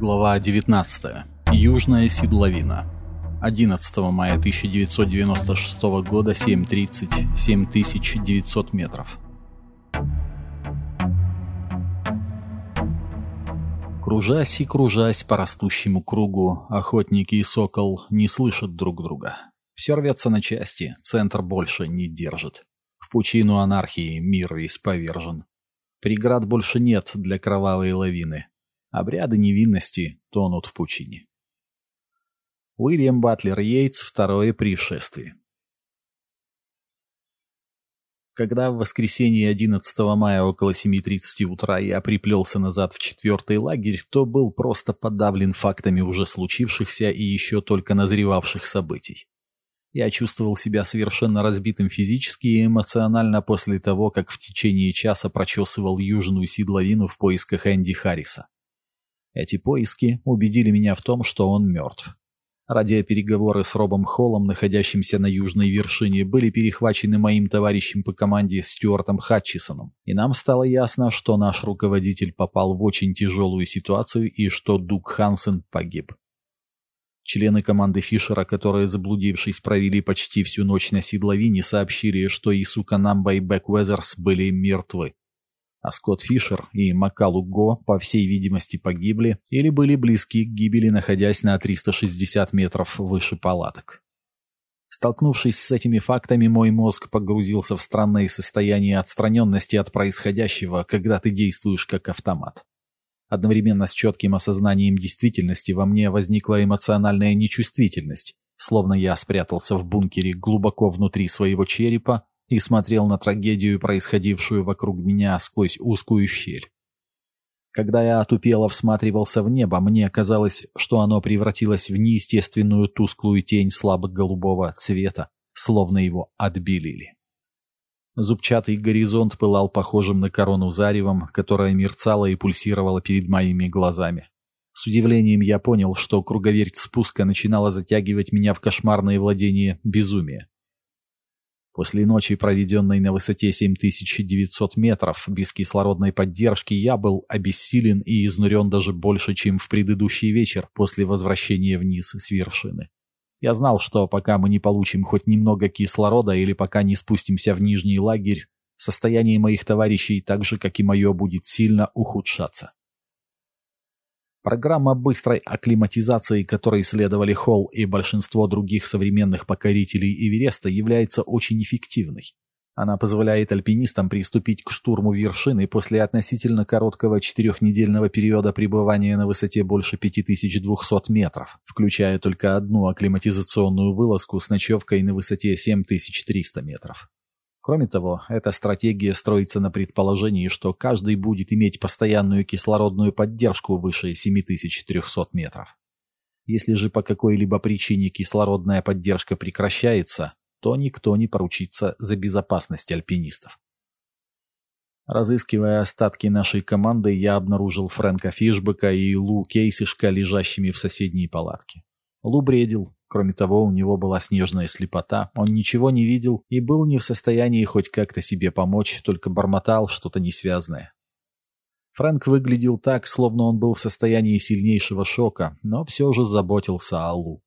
Глава 19. Южная седловина. 11 мая 1996 года, 7.30, 7900 метров. Кружась и кружась по растущему кругу, охотники и сокол не слышат друг друга. Все рвется на части, центр больше не держит. В пучину анархии мир весь повержен. Преград больше нет для кровавой лавины. Обряды невинности тонут в пучине. Уильям Батлер Йейтс «Второе пришествие». Когда в воскресенье 11 мая около 7.30 утра я приплелся назад в четвертый лагерь, то был просто подавлен фактами уже случившихся и еще только назревавших событий. Я чувствовал себя совершенно разбитым физически и эмоционально после того, как в течение часа прочесывал южную седловину в поисках Энди Харриса. Эти поиски убедили меня в том, что он мертв. Радиопереговоры с Робом Холлом, находящимся на южной вершине, были перехвачены моим товарищем по команде Стюартом Хатчисоном, и нам стало ясно, что наш руководитель попал в очень тяжелую ситуацию и что Дуг Хансен погиб. Члены команды Фишера, которые, заблудившись, провели почти всю ночь на седловине, сообщили, что и Суканамба и Бэк Уэзерс были мертвы. А Скотт Фишер и Макалу Го, по всей видимости, погибли или были близки к гибели, находясь на 360 метров выше палаток. Столкнувшись с этими фактами, мой мозг погрузился в странное состояние отстраненности от происходящего, когда ты действуешь как автомат. Одновременно с четким осознанием действительности во мне возникла эмоциональная нечувствительность, словно я спрятался в бункере глубоко внутри своего черепа и смотрел на трагедию, происходившую вокруг меня сквозь узкую щель. Когда я отупело всматривался в небо, мне казалось, что оно превратилось в неестественную тусклую тень слабо-голубого цвета, словно его отбелили. Зубчатый горизонт пылал похожим на корону заревом, которая мерцала и пульсировала перед моими глазами. С удивлением я понял, что круговерть спуска начинала затягивать меня в кошмарное владение безумия. После ночи, проведенной на высоте 7900 метров, без кислородной поддержки, я был обессилен и изнурен даже больше, чем в предыдущий вечер после возвращения вниз с вершины. Я знал, что пока мы не получим хоть немного кислорода или пока не спустимся в нижний лагерь, состояние моих товарищей, так же как и мое, будет сильно ухудшаться. Программа быстрой акклиматизации, которой следовали Холл и большинство других современных покорителей Эвереста, является очень эффективной. Она позволяет альпинистам приступить к штурму вершины после относительно короткого четырехнедельного периода пребывания на высоте больше 5200 метров, включая только одну акклиматизационную вылазку с ночевкой на высоте 7300 метров. Кроме того, эта стратегия строится на предположении, что каждый будет иметь постоянную кислородную поддержку выше 7300 метров. Если же по какой-либо причине кислородная поддержка прекращается, то никто не поручится за безопасность альпинистов. Разыскивая остатки нашей команды, я обнаружил Фрэнка Фишбека и Лу Кейсишка лежащими в соседней палатке. Лу бредил. Кроме того, у него была снежная слепота, он ничего не видел и был не в состоянии хоть как-то себе помочь, только бормотал что-то несвязное. Фрэнк выглядел так, словно он был в состоянии сильнейшего шока, но все же заботился о Лу.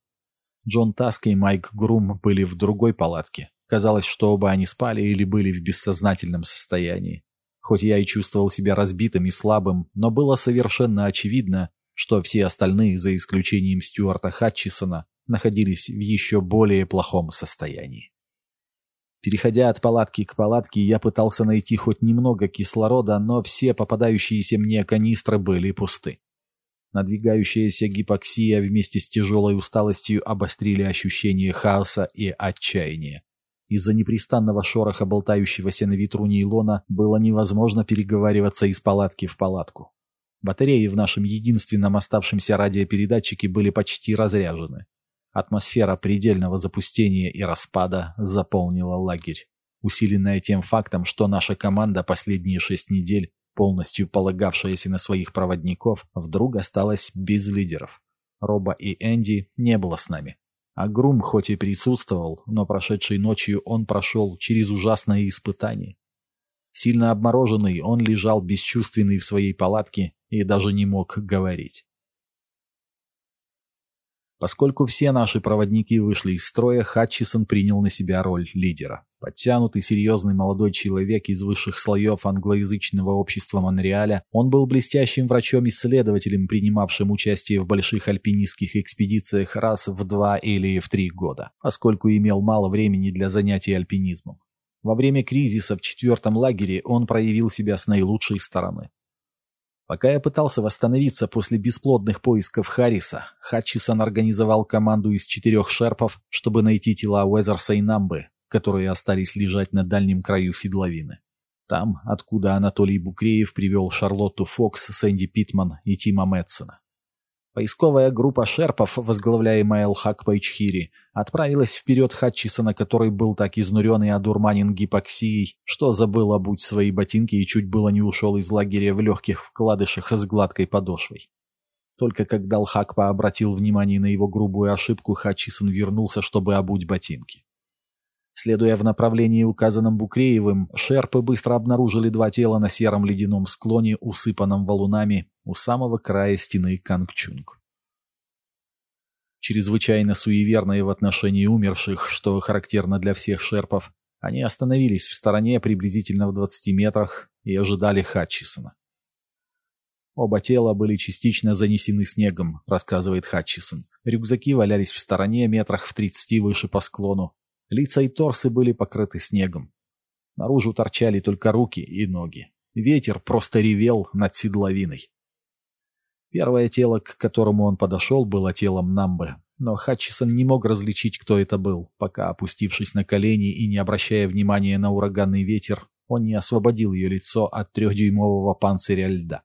Джон Таск и Майк Грум были в другой палатке. Казалось, что оба они спали или были в бессознательном состоянии. Хоть я и чувствовал себя разбитым и слабым, но было совершенно очевидно, что все остальные, за исключением Стюарта Хатчисона, находились в еще более плохом состоянии. Переходя от палатки к палатке, я пытался найти хоть немного кислорода, но все попадающиеся мне канистры были пусты. Надвигающаяся гипоксия вместе с тяжелой усталостью обострили ощущение хаоса и отчаяния. Из-за непрестанного шороха болтающегося на ветру нейлона было невозможно переговариваться из палатки в палатку. Батареи в нашем единственном оставшемся радиопередатчике были почти разряжены. Атмосфера предельного запустения и распада заполнила лагерь, усиленная тем фактом, что наша команда последние шесть недель полностью полагавшаяся на своих проводников, вдруг осталась без лидеров. Роба и Энди не было с нами. А Грум хоть и присутствовал, но прошедшей ночью он прошел через ужасное испытание. Сильно обмороженный, он лежал бесчувственный в своей палатке и даже не мог говорить. Поскольку все наши проводники вышли из строя, Хатчисон принял на себя роль лидера. Подтянутый, серьезный молодой человек из высших слоев англоязычного общества Монреаля, он был блестящим врачом-исследователем, принимавшим участие в больших альпинистских экспедициях раз в два или в три года, поскольку имел мало времени для занятий альпинизмом. Во время кризиса в четвертом лагере он проявил себя с наилучшей стороны. Пока я пытался восстановиться после бесплодных поисков Харриса, Хатчисон организовал команду из четырех шерпов, чтобы найти тела Уэзерса и Намбы, которые остались лежать на дальнем краю седловины. Там, откуда Анатолий Букреев привел Шарлотту Фокс, Сэнди Питман и Тима Мэтсона. Поисковая группа шерпов, возглавляемая Элхак Пайчхири, отправилась вперед Хатчисона, который был так изнурен и одурманен гипоксией, что забыл обуть свои ботинки и чуть было не ушел из лагеря в легких вкладышах с гладкой подошвой. Только когда Лхакпа обратил внимание на его грубую ошибку, Хатчисон вернулся, чтобы обуть ботинки. Следуя в направлении, указанном Букреевым, шерпы быстро обнаружили два тела на сером ледяном склоне, усыпанном валунами, у самого края стены Кангчунг. Чрезвычайно суеверные в отношении умерших, что характерно для всех шерпов, они остановились в стороне приблизительно в 20 метрах и ожидали Хатчисона. Оба тела были частично занесены снегом, рассказывает Хатчисон. Рюкзаки валялись в стороне метрах в 30 выше по склону. Лица и торсы были покрыты снегом. Наружу торчали только руки и ноги. Ветер просто ревел над седловиной. Первое тело, к которому он подошел, было телом Намбы, но Хатчисон не мог различить, кто это был, пока, опустившись на колени и не обращая внимания на ураганный ветер, он не освободил ее лицо от трехдюймового панциря льда.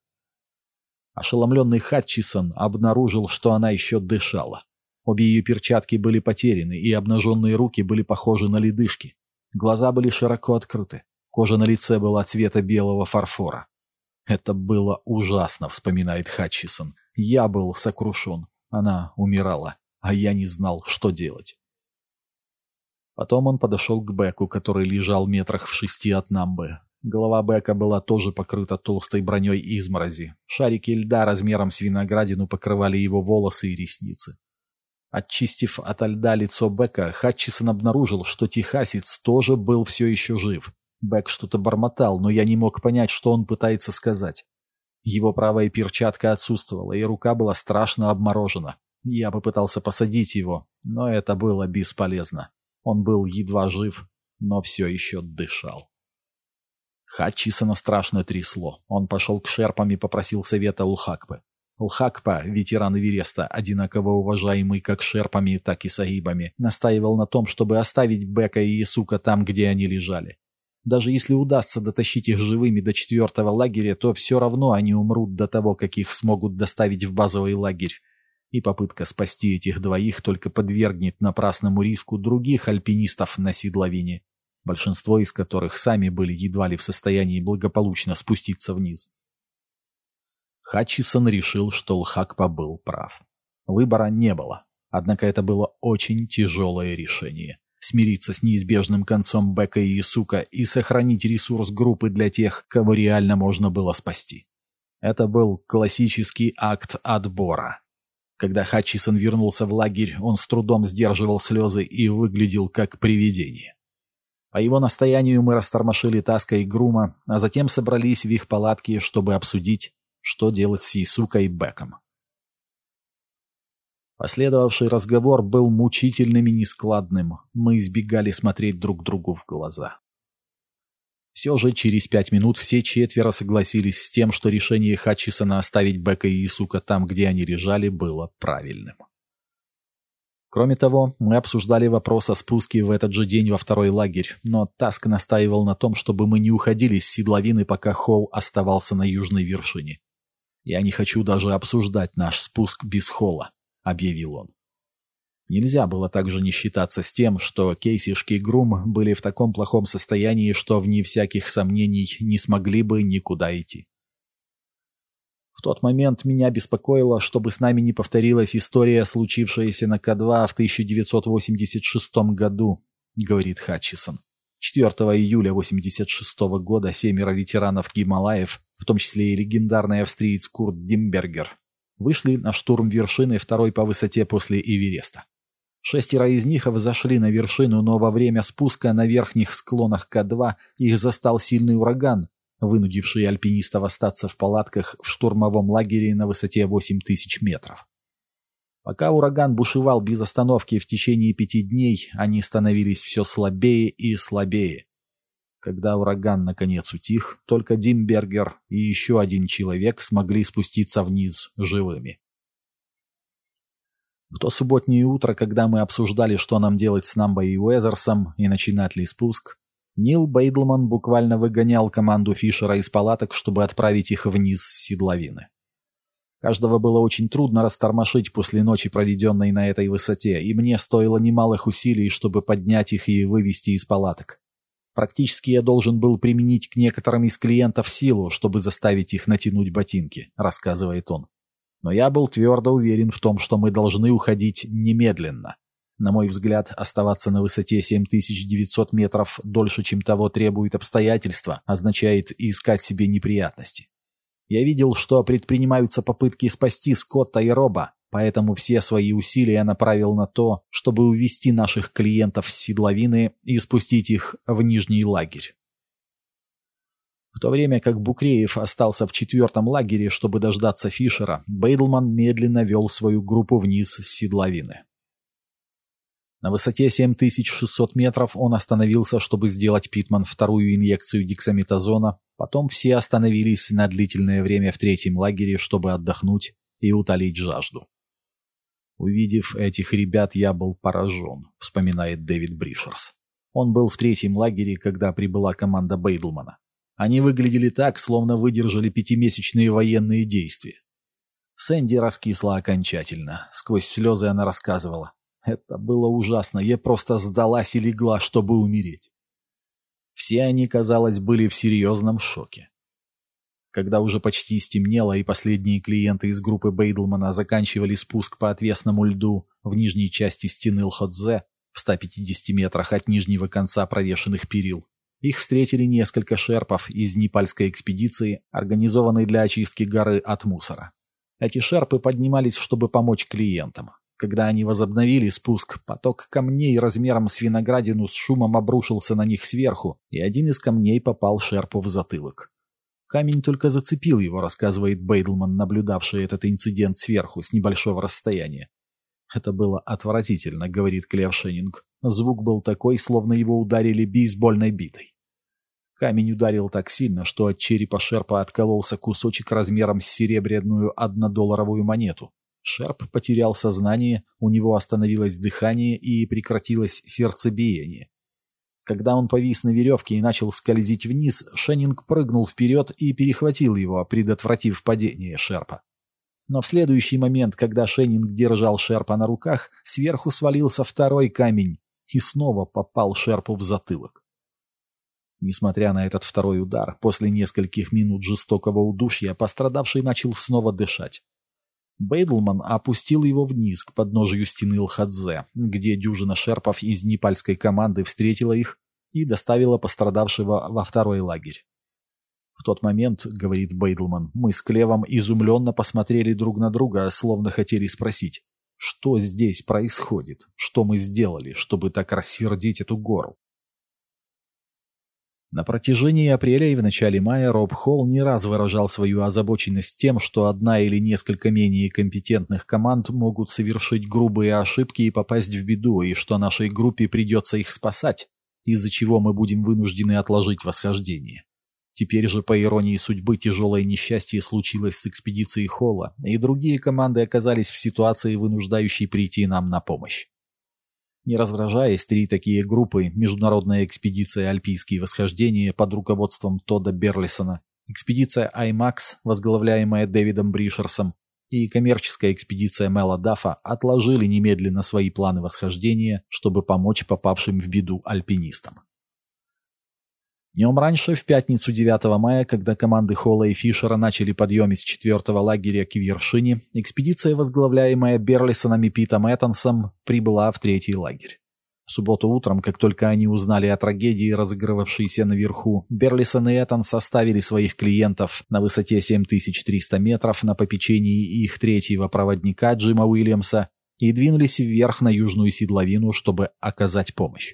Ошеломленный Хатчисон обнаружил, что она еще дышала. Обе ее перчатки были потеряны, и обнаженные руки были похожи на ледышки. Глаза были широко открыты. Кожа на лице была цвета белого фарфора. Это было ужасно, вспоминает Хатчисон. Я был сокрушен. Она умирала, а я не знал, что делать. Потом он подошел к Беку, который лежал метрах в шести от Намбы. Голова Бека была тоже покрыта толстой броней изморози. Шарики льда размером с виноградину покрывали его волосы и ресницы. Очистив от льда лицо Бека, Хатчисон обнаружил, что техасец тоже был все еще жив. Бэк что-то бормотал, но я не мог понять, что он пытается сказать. Его правая перчатка отсутствовала, и рука была страшно обморожена. Я попытался посадить его, но это было бесполезно. Он был едва жив, но все еще дышал. Хатчисона страшно трясло. Он пошел к шерпам и попросил совета у Хакпы. Лхакпа, ветеран Эвереста, одинаково уважаемый как шерпами, так и сагибами, настаивал на том, чтобы оставить Бека и Исука там, где они лежали. Даже если удастся дотащить их живыми до четвертого лагеря, то все равно они умрут до того, как их смогут доставить в базовый лагерь. И попытка спасти этих двоих только подвергнет напрасному риску других альпинистов на седловине, большинство из которых сами были едва ли в состоянии благополучно спуститься вниз. Хатчисон решил, что Лхакпа был прав. Выбора не было, однако это было очень тяжелое решение смириться с неизбежным концом Бека и Исука и сохранить ресурс группы для тех, кого реально можно было спасти. Это был классический акт отбора. Когда Хатчисон вернулся в лагерь, он с трудом сдерживал слезы и выглядел как привидение. По его настоянию мы растормошили Таска и Грума, а затем собрались в их палатке, чтобы обсудить, что делать с Исукой и Беком. Последовавший разговор был мучительным и нескладным. Мы избегали смотреть друг другу в глаза. Все же через пять минут все четверо согласились с тем, что решение Хатчисона оставить Бека и Исука там, где они лежали, было правильным. Кроме того, мы обсуждали вопрос о спуске в этот же день во второй лагерь, но Таск настаивал на том, чтобы мы не уходили с седловины, пока Холл оставался на южной вершине. Я не хочу даже обсуждать наш спуск без Холла объявил он. Нельзя было также не считаться с тем, что Кейсишки и Грум были в таком плохом состоянии, что вне всяких сомнений не смогли бы никуда идти. В тот момент меня беспокоило, чтобы с нами не повторилась история, случившаяся на К2 в 1986 году, говорит Хатчисон. 4 июля 1986 года семеро ветеранов Гималаев, в том числе и легендарный австриец Курт Димбергер, вышли на штурм вершины второй по высоте после Эвереста. Шестеро из них взошли на вершину, но во время спуска на верхних склонах К2 их застал сильный ураган, вынудивший альпинистов остаться в палатках в штурмовом лагере на высоте 8000 метров. Пока ураган бушевал без остановки в течение пяти дней, они становились все слабее и слабее. Когда ураган наконец утих, только Димбергер и еще один человек смогли спуститься вниз живыми. В то субботнее утро, когда мы обсуждали, что нам делать с Намбой и Уэзерсом и начинать ли спуск, Нил Бейдлман буквально выгонял команду Фишера из палаток, чтобы отправить их вниз с седловины. Каждого было очень трудно растормошить после ночи, проведенной на этой высоте, и мне стоило немалых усилий, чтобы поднять их и вывести из палаток. Практически я должен был применить к некоторым из клиентов силу, чтобы заставить их натянуть ботинки, рассказывает он. Но я был твердо уверен в том, что мы должны уходить немедленно. На мой взгляд, оставаться на высоте 7900 метров дольше, чем того требует обстоятельства, означает искать себе неприятности. Я видел, что предпринимаются попытки спасти Скотта и Роба, поэтому все свои усилия направил на то, чтобы увести наших клиентов с седловины и спустить их в нижний лагерь. В то время как Букреев остался в четвертом лагере, чтобы дождаться Фишера, Бейдлман медленно вел свою группу вниз с седловины. На высоте 7600 метров он остановился, чтобы сделать Питман вторую инъекцию диксаметазона, потом все остановились на длительное время в третьем лагере, чтобы отдохнуть и утолить жажду. «Увидев этих ребят, я был поражен», — вспоминает Дэвид Бришерс. Он был в третьем лагере, когда прибыла команда Бейдлмана. Они выглядели так, словно выдержали пятимесячные военные действия. Сэнди раскисла окончательно. Сквозь слезы она рассказывала. Это было ужасно, я просто сдалась и легла, чтобы умереть. Все они, казалось, были в серьезном шоке. Когда уже почти стемнело и последние клиенты из группы Бейдлмана заканчивали спуск по отвесному льду в нижней части стены Лходзе в 150 метрах от нижнего конца провешенных перил, их встретили несколько шерпов из непальской экспедиции, организованной для очистки горы от мусора. Эти шерпы поднимались, чтобы помочь клиентам. Когда они возобновили спуск, поток камней размером с виноградину с шумом обрушился на них сверху, и один из камней попал Шерпу в затылок. Камень только зацепил его, рассказывает Бейдлман, наблюдавший этот инцидент сверху, с небольшого расстояния. «Это было отвратительно», — говорит Клев Шеннинг. Звук был такой, словно его ударили бейсбольной битой. Камень ударил так сильно, что от черепа Шерпа откололся кусочек размером с серебряную однодолларовую монету. Шерп потерял сознание, у него остановилось дыхание и прекратилось сердцебиение. Когда он повис на веревке и начал скользить вниз, Шеннинг прыгнул вперед и перехватил его, предотвратив падение Шерпа. Но в следующий момент, когда Шеннинг держал Шерпа на руках, сверху свалился второй камень и снова попал Шерпу в затылок. Несмотря на этот второй удар, после нескольких минут жестокого удушья пострадавший начал снова дышать. Бейдлман опустил его вниз, к подножию стены Лхадзе, где дюжина шерпов из непальской команды встретила их и доставила пострадавшего во второй лагерь. В тот момент, говорит Бейдлман, мы с Клевом изумленно посмотрели друг на друга, словно хотели спросить, что здесь происходит, что мы сделали, чтобы так рассердить эту гору. На протяжении апреля и в начале мая Роб Холл не раз выражал свою озабоченность тем, что одна или несколько менее компетентных команд могут совершить грубые ошибки и попасть в беду, и что нашей группе придется их спасать, из-за чего мы будем вынуждены отложить восхождение. Теперь же, по иронии судьбы, тяжелое несчастье случилось с экспедицией Холла, и другие команды оказались в ситуации, вынуждающей прийти нам на помощь. Не раздражаясь, три такие группы – Международная экспедиция «Альпийские восхождения» под руководством Тодда Берлисона, экспедиция «Аймакс», возглавляемая Дэвидом Бришерсом, и коммерческая экспедиция Мэла Даффа отложили немедленно свои планы восхождения, чтобы помочь попавшим в беду альпинистам. Днем раньше, в пятницу 9 мая, когда команды Холла и Фишера начали подъем из четвертого лагеря к вершине, экспедиция, возглавляемая Берлисоном и Питом Эттонсом, прибыла в третий лагерь. В субботу утром, как только они узнали о трагедии, разыгрывавшейся наверху, Берлисон и Эттон составили своих клиентов на высоте 7300 метров на попечении их третьего проводника Джима Уильямса и двинулись вверх на южную седловину, чтобы оказать помощь.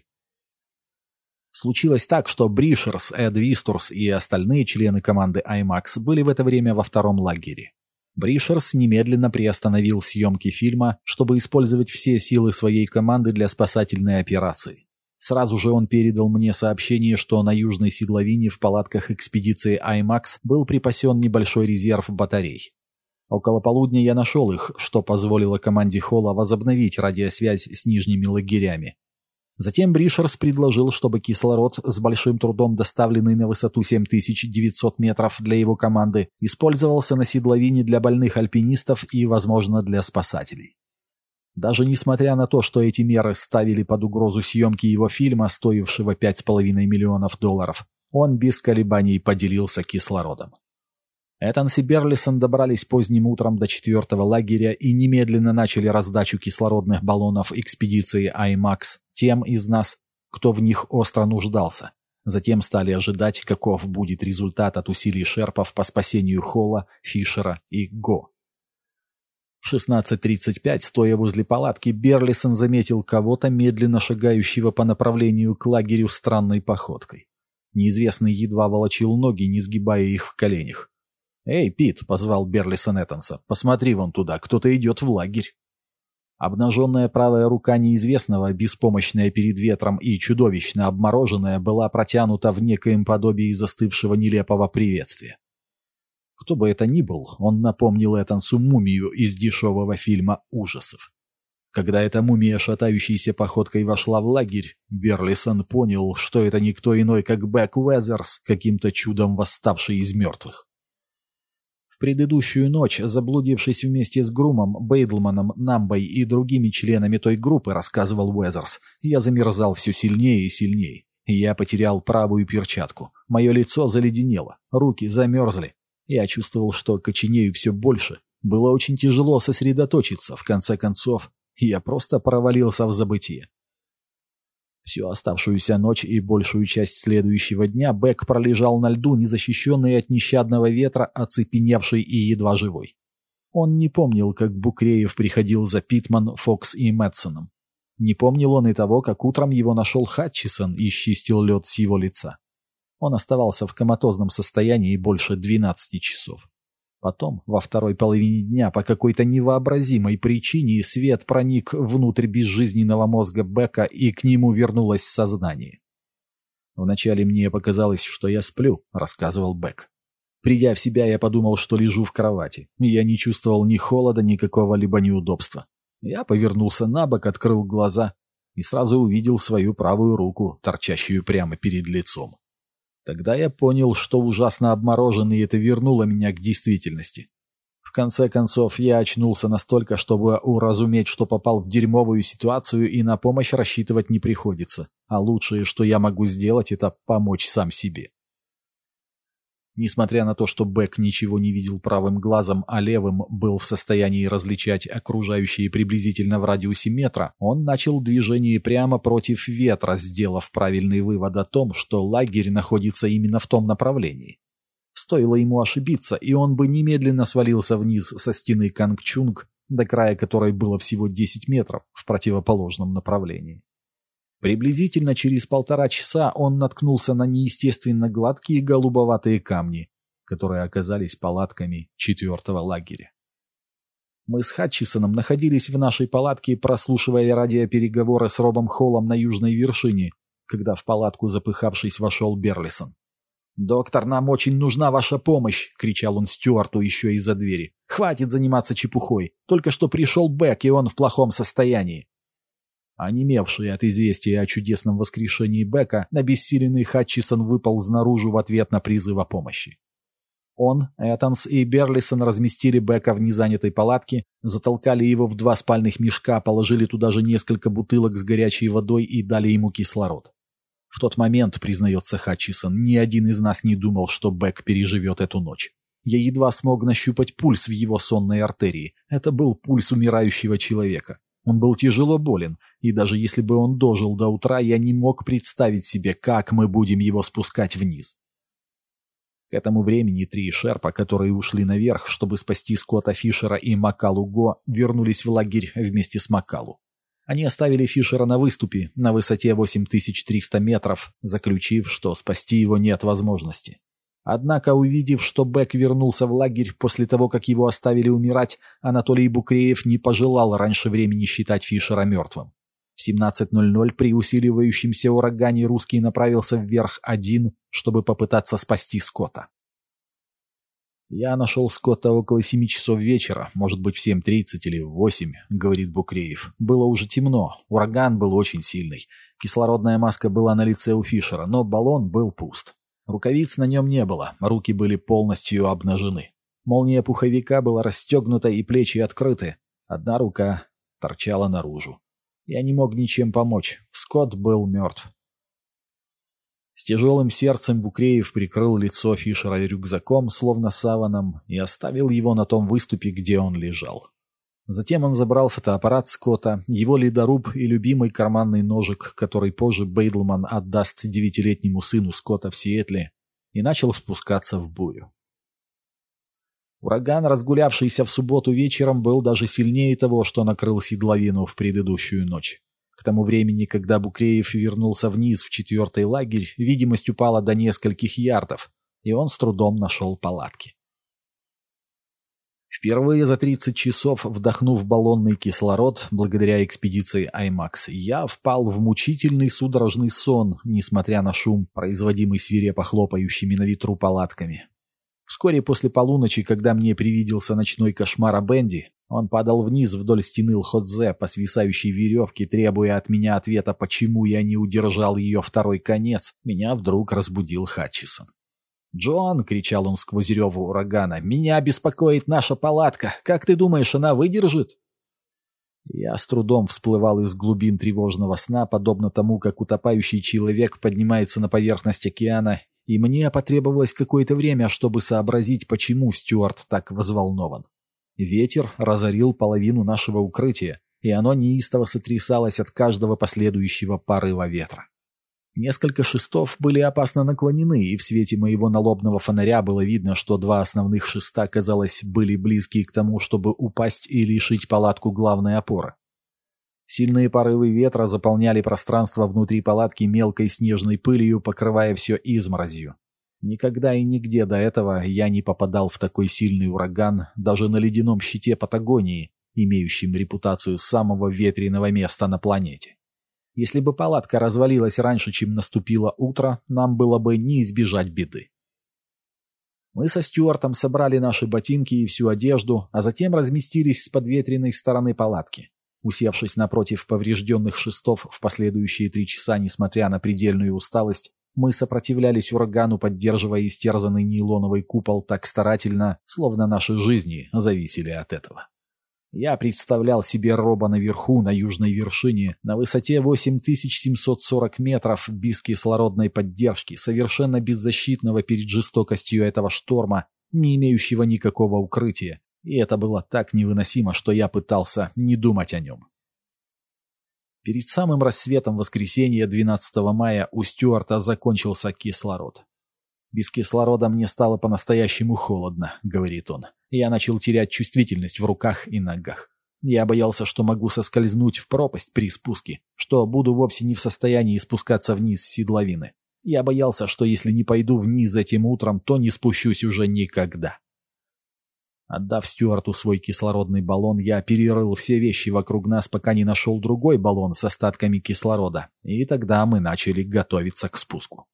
Случилось так, что Бришерс, Эд Вистурс и остальные члены команды IMAX были в это время во втором лагере. Бришерс немедленно приостановил съемки фильма, чтобы использовать все силы своей команды для спасательной операции. Сразу же он передал мне сообщение, что на южной седловине в палатках экспедиции IMAX был припасен небольшой резерв батарей. Около полудня я нашел их, что позволило команде Холла возобновить радиосвязь с нижними лагерями. Затем Бришерс предложил, чтобы кислород, с большим трудом доставленный на высоту 7900 метров для его команды, использовался на седловине для больных альпинистов и, возможно, для спасателей. Даже несмотря на то, что эти меры ставили под угрозу съемки его фильма, стоившего 5,5 миллионов долларов, он без колебаний поделился кислородом. Этанс и Берлисон добрались поздним утром до четвертого лагеря и немедленно начали раздачу кислородных баллонов экспедиции IMAX тем из нас, кто в них остро нуждался. Затем стали ожидать, каков будет результат от усилий шерпов по спасению Холла, Фишера и Го. В 16.35, стоя возле палатки, Берлисон заметил кого-то, медленно шагающего по направлению к лагерю странной походкой. Неизвестный едва волочил ноги, не сгибая их в коленях. «Эй, Пит!» — позвал Берлисон Эттонса. «Посмотри вон туда, кто-то идет в лагерь». Обнаженная правая рука неизвестного, беспомощная перед ветром и чудовищно обмороженная, была протянута в некоем подобии застывшего нелепого приветствия. Кто бы это ни был, он напомнил Этансу мумию из дешевого фильма ужасов. Когда эта мумия шатающейся походкой вошла в лагерь, Берлисон понял, что это никто иной, как Бэк Уэзерс, каким-то чудом восставший из мертвых предыдущую ночь, заблудившись вместе с Грумом, Бейдлманом, Намбой и другими членами той группы, рассказывал Уэзерс, я замерзал все сильнее и сильнее. Я потерял правую перчатку. Мое лицо заледенело, руки замерзли. Я чувствовал, что коченею все больше. Было очень тяжело сосредоточиться. В конце концов, я просто провалился в забытие. Всю оставшуюся ночь и большую часть следующего дня Бэк пролежал на льду, незащищенный от нещадного ветра, оцепеневший и едва живой. Он не помнил, как Букреев приходил за Питман, Фокс и Мэтсоном. Не помнил он и того, как утром его нашел Хатчисон и счистил лед с его лица. Он оставался в коматозном состоянии больше 12 часов. Потом, во второй половине дня, по какой-то невообразимой причине, свет проник внутрь безжизненного мозга Бека, и к нему вернулось сознание. «Вначале мне показалось, что я сплю», — рассказывал Бек. Придя в себя, я подумал, что лежу в кровати. Я не чувствовал ни холода, ни какого-либо неудобства. Я повернулся на бок, открыл глаза и сразу увидел свою правую руку, торчащую прямо перед лицом. Тогда я понял, что ужасно обмороженный, и это вернуло меня к действительности. В конце концов, я очнулся настолько, чтобы уразуметь, что попал в дерьмовую ситуацию и на помощь рассчитывать не приходится. А лучшее, что я могу сделать, это помочь сам себе. Несмотря на то, что Бэк ничего не видел правым глазом, а левым был в состоянии различать окружающее приблизительно в радиусе метра, он начал движение прямо против ветра, сделав правильный вывод о том, что лагерь находится именно в том направлении. Стоило ему ошибиться, и он бы немедленно свалился вниз со стены Кангчунг, до края которой было всего 10 метров в противоположном направлении. Приблизительно через полтора часа он наткнулся на неестественно гладкие голубоватые камни, которые оказались палатками четвертого лагеря. Мы с Хатчисоном находились в нашей палатке, прослушивая радиопереговоры с Робом Холлом на южной вершине, когда в палатку, запыхавшись, вошел Берлисон. «Доктор, нам очень нужна ваша помощь!» — кричал он Стюарту еще из-за двери. «Хватит заниматься чепухой! Только что пришел Бэк, и он в плохом состоянии!» Онемевший от известия о чудесном воскрешении Бека, обессиленный Хатчисон выпал снаружи в ответ на призыв о помощи. Он, Эттонс и Берлисон разместили Бека в незанятой палатке, затолкали его в два спальных мешка, положили туда же несколько бутылок с горячей водой и дали ему кислород. В тот момент, признается Хатчисон, ни один из нас не думал, что Бек переживет эту ночь. Я едва смог нащупать пульс в его сонной артерии. Это был пульс умирающего человека. Он был тяжело болен, и даже если бы он дожил до утра, я не мог представить себе, как мы будем его спускать вниз. К этому времени три шерпа, которые ушли наверх, чтобы спасти Скотта Фишера и Макалу Го, вернулись в лагерь вместе с Макалу. Они оставили Фишера на выступе на высоте 8300 метров, заключив, что спасти его нет возможности. Однако, увидев, что Бек вернулся в лагерь после того, как его оставили умирать, Анатолий Букреев не пожелал раньше времени считать Фишера мертвым. В 17.00 при усиливающемся урагане русский направился вверх один, чтобы попытаться спасти Скотта. «Я нашел Скотта около семи часов вечера, может быть, в 7.30 или в 8», — говорит Букреев. «Было уже темно, ураган был очень сильный. Кислородная маска была на лице у Фишера, но баллон был пуст. Рукавиц на нем не было, руки были полностью обнажены. Молния пуховика была расстегнута и плечи открыты. Одна рука торчала наружу. Я не мог ничем помочь. Скотт был мертв. С тяжелым сердцем Букреев прикрыл лицо Фишера рюкзаком, словно саваном, и оставил его на том выступе, где он лежал. Затем он забрал фотоаппарат Скотта, его ледоруб и любимый карманный ножик, который позже Бейдлман отдаст девятилетнему сыну Скотта в Сиэтле, и начал спускаться в бурю. Ураган, разгулявшийся в субботу вечером, был даже сильнее того, что накрыл седловину в предыдущую ночь. К тому времени, когда Букреев вернулся вниз в четвертый лагерь, видимость упала до нескольких ярдов, и он с трудом нашел палатки. Впервые за 30 часов, вдохнув баллонный кислород, благодаря экспедиции «Аймакс», я впал в мучительный судорожный сон, несмотря на шум, производимый свирепо хлопающими на ветру палатками. Вскоре после полуночи, когда мне привиделся ночной кошмар о Бенди, он падал вниз вдоль стены Лходзе по свисающей веревке, требуя от меня ответа, почему я не удержал ее второй конец. Меня вдруг разбудил Хатчисон. «Джон!» — кричал он сквозь рев урагана. «Меня беспокоит наша палатка. Как ты думаешь, она выдержит?» Я с трудом всплывал из глубин тревожного сна, подобно тому, как утопающий человек поднимается на поверхность океана и мне потребовалось какое-то время, чтобы сообразить, почему Стюарт так взволнован. Ветер разорил половину нашего укрытия, и оно неистово сотрясалось от каждого последующего порыва ветра. Несколько шестов были опасно наклонены, и в свете моего налобного фонаря было видно, что два основных шеста, казалось, были близки к тому, чтобы упасть и лишить палатку главной опоры. Сильные порывы ветра заполняли пространство внутри палатки мелкой снежной пылью, покрывая все изморозью. Никогда и нигде до этого я не попадал в такой сильный ураган, даже на ледяном щите Патагонии, имеющем репутацию самого ветреного места на планете. Если бы палатка развалилась раньше, чем наступило утро, нам было бы не избежать беды. Мы со Стюартом собрали наши ботинки и всю одежду, а затем разместились с подветренной стороны палатки. Усевшись напротив поврежденных шестов в последующие три часа, несмотря на предельную усталость, мы сопротивлялись урагану, поддерживая истерзанный нейлоновый купол так старательно, словно наши жизни зависели от этого. Я представлял себе Роба наверху, на южной вершине, на высоте 8740 метров, без кислородной поддержки, совершенно беззащитного перед жестокостью этого шторма, не имеющего никакого укрытия, и это было так невыносимо, что я пытался не думать о нем. Перед самым рассветом воскресенья 12 мая у Стюарта закончился кислород. «Без кислорода мне стало по-настоящему холодно», — говорит он. «Я начал терять чувствительность в руках и ногах. Я боялся, что могу соскользнуть в пропасть при спуске, что буду вовсе не в состоянии спускаться вниз с седловины. Я боялся, что если не пойду вниз этим утром, то не спущусь уже никогда. Отдав Стюарту свой кислородный баллон, я перерыл все вещи вокруг нас, пока не нашел другой баллон с остатками кислорода, и тогда мы начали готовиться к спуску.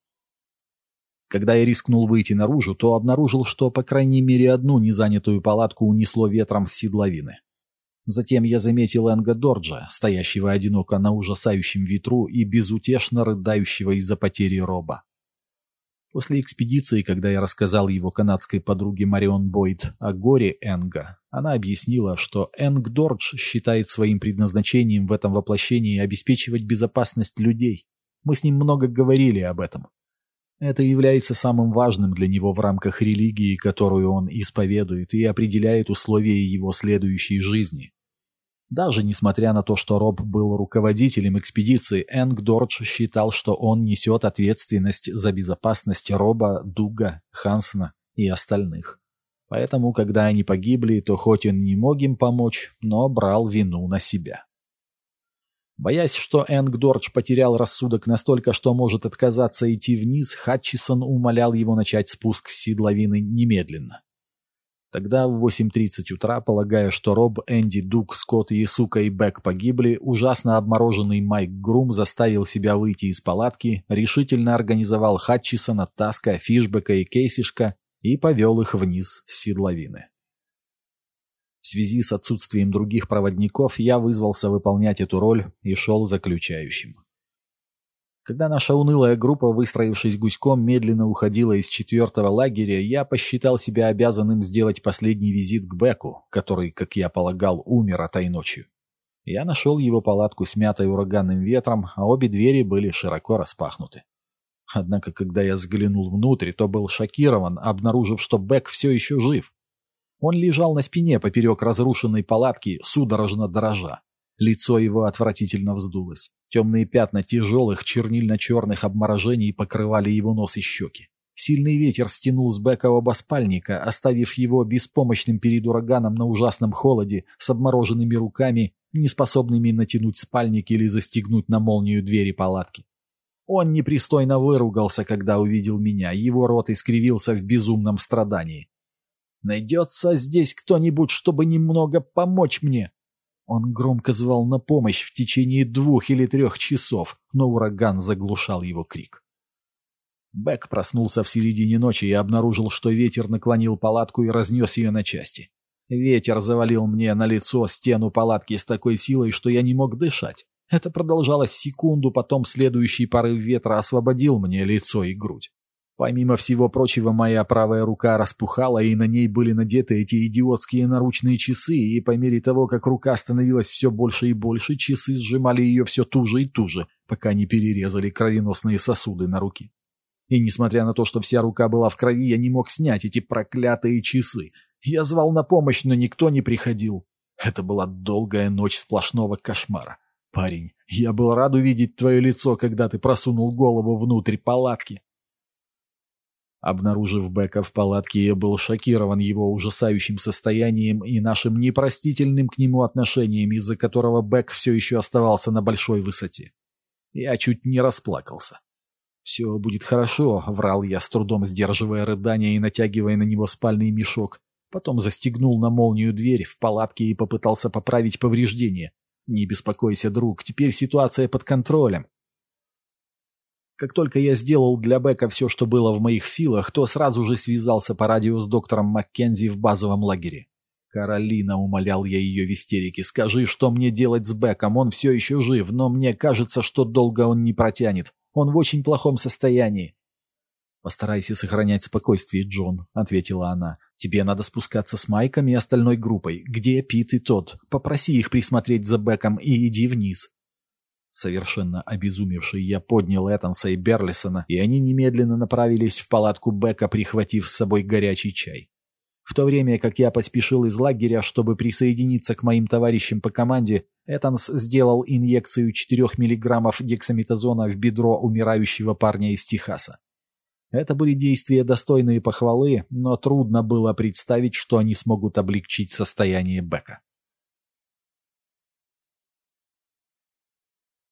Когда я рискнул выйти наружу, то обнаружил, что по крайней мере одну незанятую палатку унесло ветром с седловины. Затем я заметил Энга Дорджа, стоящего одиноко на ужасающем ветру и безутешно рыдающего из-за потери Роба. После экспедиции, когда я рассказал его канадской подруге Марион Бойд о горе Энга, она объяснила, что Энг Дордж считает своим предназначением в этом воплощении обеспечивать безопасность людей. Мы с ним много говорили об этом. Это является самым важным для него в рамках религии, которую он исповедует, и определяет условия его следующей жизни. Даже несмотря на то, что Роб был руководителем экспедиции, Энг Дордж считал, что он несет ответственность за безопасность Роба, Дуга, Хансона и остальных. Поэтому, когда они погибли, то хоть он не мог им помочь, но брал вину на себя. Боясь, что Энг Дордж потерял рассудок настолько, что может отказаться идти вниз, Хатчисон умолял его начать спуск с седловины немедленно. Тогда в 8.30 утра, полагая, что Роб, Энди, Дук, Скотт, Ясука и Бек погибли, ужасно обмороженный Майк Грум заставил себя выйти из палатки, решительно организовал Хатчисона, Таска, Фишбека и Кейсишка и повел их вниз с седловины. Связи с отсутствием других проводников я вызвался выполнять эту роль и шел заключающим. Когда наша унылая группа, выстроившись гуськом, медленно уходила из четвертого лагеря, я посчитал себя обязанным сделать последний визит к Беку, который, как я полагал, умер этой ночью. Я нашел его палатку, смятой ураганным ветром, а обе двери были широко распахнуты. Однако, когда я взглянул внутрь, то был шокирован, обнаружив, что Бек все еще жив. Он лежал на спине поперек разрушенной палатки, судорожно дрожа. Лицо его отвратительно вздулось. Темные пятна тяжелых чернильно-черных обморожений покрывали его нос и щеки. Сильный ветер стянул с Бека оба спальника, оставив его беспомощным перед ураганом на ужасном холоде, с обмороженными руками, неспособными натянуть спальник или застегнуть на молнию двери палатки. Он непристойно выругался, когда увидел меня, его рот искривился в безумном страдании. Найдется здесь кто-нибудь, чтобы немного помочь мне?» Он громко звал на помощь в течение двух или трех часов, но ураган заглушал его крик. Бэк проснулся в середине ночи и обнаружил, что ветер наклонил палатку и разнес ее на части. Ветер завалил мне на лицо стену палатки с такой силой, что я не мог дышать. Это продолжалось секунду, потом следующий порыв ветра освободил мне лицо и грудь. Помимо всего прочего, моя правая рука распухала, и на ней были надеты эти идиотские наручные часы, и по мере того, как рука становилась все больше и больше, часы сжимали ее все туже и туже, пока не перерезали кровеносные сосуды на руке. И несмотря на то, что вся рука была в крови, я не мог снять эти проклятые часы. Я звал на помощь, но никто не приходил. Это была долгая ночь сплошного кошмара. Парень, я был рад увидеть твое лицо, когда ты просунул голову внутрь палатки. Обнаружив Бека в палатке, я был шокирован его ужасающим состоянием и нашим непростительным к нему отношением, из-за которого Бек все еще оставался на большой высоте. Я чуть не расплакался. «Все будет хорошо», — врал я, с трудом сдерживая рыдания и натягивая на него спальный мешок. Потом застегнул на молнию дверь в палатке и попытался поправить повреждения. «Не беспокойся, друг, теперь ситуация под контролем. Как только я сделал для Бека все, что было в моих силах, то сразу же связался по радио с доктором Маккензи в базовом лагере. «Каролина», — умолял я ее в истерике, — «скажи, что мне делать с Беком? Он все еще жив, но мне кажется, что долго он не протянет. Он в очень плохом состоянии». «Постарайся сохранять спокойствие, Джон», — ответила она. «Тебе надо спускаться с Майком и остальной группой. Где Пит и тот? Попроси их присмотреть за Беком и иди вниз. Совершенно обезумевший я поднял Эттонса и Берлисона, и они немедленно направились в палатку Бека, прихватив с собой горячий чай. В то время как я поспешил из лагеря, чтобы присоединиться к моим товарищам по команде, Эттонс сделал инъекцию 4 мг гексаметазона в бедро умирающего парня из Техаса. Это были действия достойные похвалы, но трудно было представить, что они смогут облегчить состояние Бека.